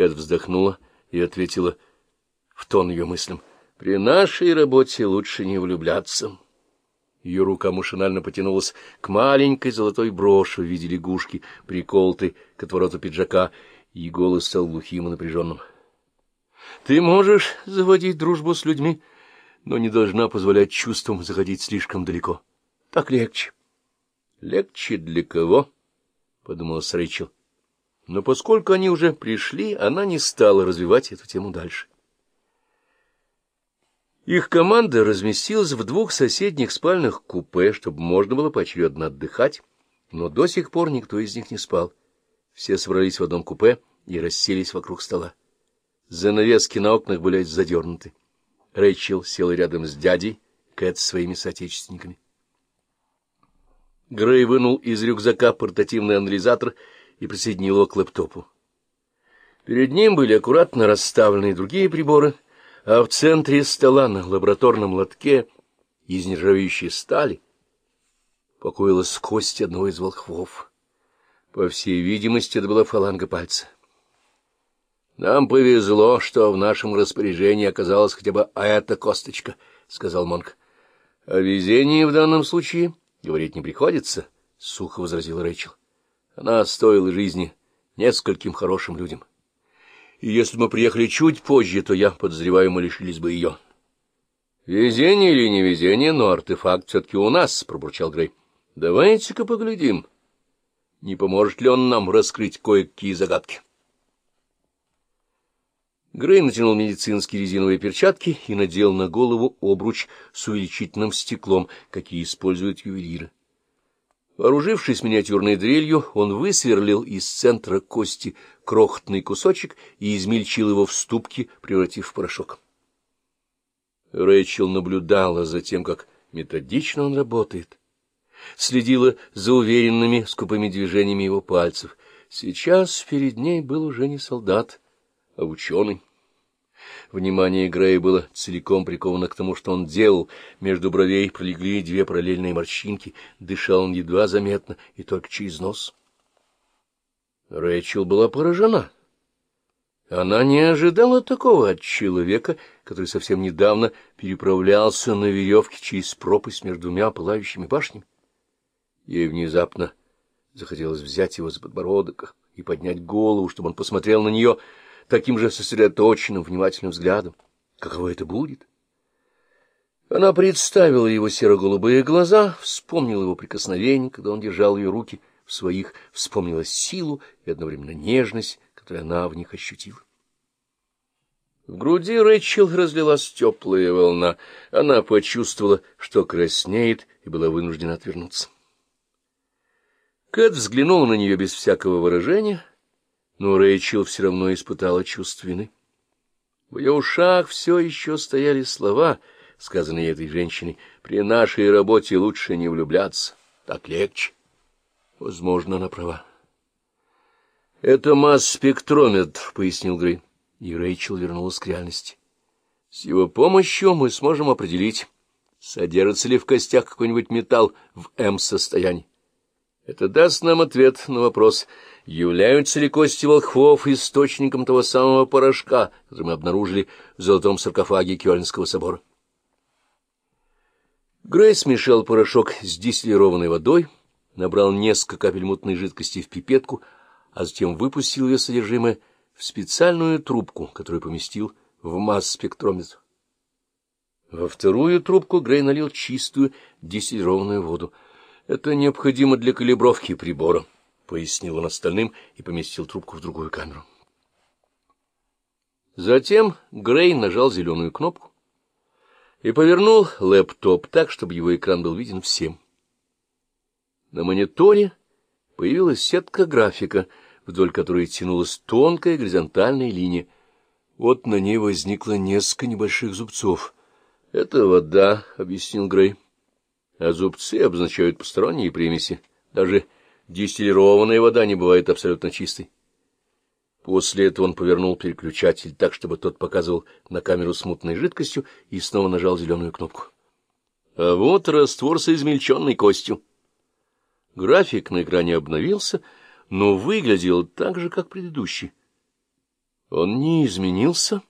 Кэт вздохнула и ответила в тон ее мыслям. — При нашей работе лучше не влюбляться. Ее рука машинально потянулась к маленькой золотой броши в виде лягушки, приколотой к отвороту пиджака, и голос стал глухим и напряженным. — Ты можешь заводить дружбу с людьми, но не должна позволять чувствам заходить слишком далеко. Так легче. — Легче для кого? — подумала Рэйчел. Но поскольку они уже пришли, она не стала развивать эту тему дальше. Их команда разместилась в двух соседних спальных купе, чтобы можно было поочередно отдыхать, но до сих пор никто из них не спал. Все собрались в одном купе и расселись вокруг стола. Занавески на окнах были задернуты. Рэйчел села рядом с дядей, Кэт с своими соотечественниками. Грей вынул из рюкзака портативный анализатор и присоединил его к лэптопу. Перед ним были аккуратно расставлены другие приборы — а в центре стола на лабораторном лотке из нержавеющей стали покоилась кость одного из волхвов. По всей видимости, это была фаланга пальца. «Нам повезло, что в нашем распоряжении оказалась хотя бы эта косточка», — сказал Монк. «О везении в данном случае говорить не приходится», — сухо возразил Рэйчел. «Она стоила жизни нескольким хорошим людям» и если мы приехали чуть позже, то я подозреваю, мы лишились бы ее. — Везение или не везение, но артефакт все-таки у нас, — пробурчал Грей. — Давайте-ка поглядим, не поможет ли он нам раскрыть кое-какие загадки. Грей натянул медицинские резиновые перчатки и надел на голову обруч с увеличительным стеклом, какие используют ювелиры. Вооружившись миниатюрной дрелью, он высверлил из центра кости крохотный кусочек и измельчил его в ступке, превратив в порошок. Рэйчел наблюдала за тем, как методично он работает, следила за уверенными скупыми движениями его пальцев. Сейчас перед ней был уже не солдат, а ученый. Внимание Грея было целиком приковано к тому, что он делал. Между бровей пролегли две параллельные морщинки. Дышал он едва заметно и только через нос. Рэйчел была поражена. Она не ожидала такого от человека, который совсем недавно переправлялся на веревке через пропасть между двумя пылающими башнями. Ей внезапно захотелось взять его за подбородок и поднять голову, чтобы он посмотрел на нее — таким же сосредоточенным, внимательным взглядом. Каково это будет? Она представила его серо-голубые глаза, вспомнила его прикосновение, когда он держал ее руки в своих, вспомнила силу и одновременно нежность, которую она в них ощутила. В груди Рэйчел разлилась теплая волна. Она почувствовала, что краснеет, и была вынуждена отвернуться. Кэт взглянула на нее без всякого выражения — но Рэйчел все равно испытала чувство вины. В ее ушах все еще стояли слова, сказанные этой женщиной, «При нашей работе лучше не влюбляться, так легче». Возможно, она права. «Это масс-спектрометр», — пояснил Грей, и Рэйчел вернулась к реальности. «С его помощью мы сможем определить, содержится ли в костях какой-нибудь металл в М-состоянии. Это даст нам ответ на вопрос, являются ли кости волхвов источником того самого порошка, который мы обнаружили в золотом саркофаге Кёльнского собора. Грей смешал порошок с дистиллированной водой, набрал несколько капель мутной жидкости в пипетку, а затем выпустил ее содержимое в специальную трубку, которую поместил в масс-спектрометр. Во вторую трубку Грей налил чистую дистиллированную воду — это необходимо для калибровки прибора, — пояснил он остальным и поместил трубку в другую камеру. Затем Грей нажал зеленую кнопку и повернул лэптоп так, чтобы его экран был виден всем. На мониторе появилась сетка графика, вдоль которой тянулась тонкая горизонтальная линия. Вот на ней возникло несколько небольших зубцов. — Это вода, — объяснил Грей а зубцы обозначают посторонние примеси. Даже дистиллированная вода не бывает абсолютно чистой. После этого он повернул переключатель так, чтобы тот показывал на камеру с мутной жидкостью, и снова нажал зеленую кнопку. А вот раствор с измельченной костью. График на экране обновился, но выглядел так же, как предыдущий. Он не изменился?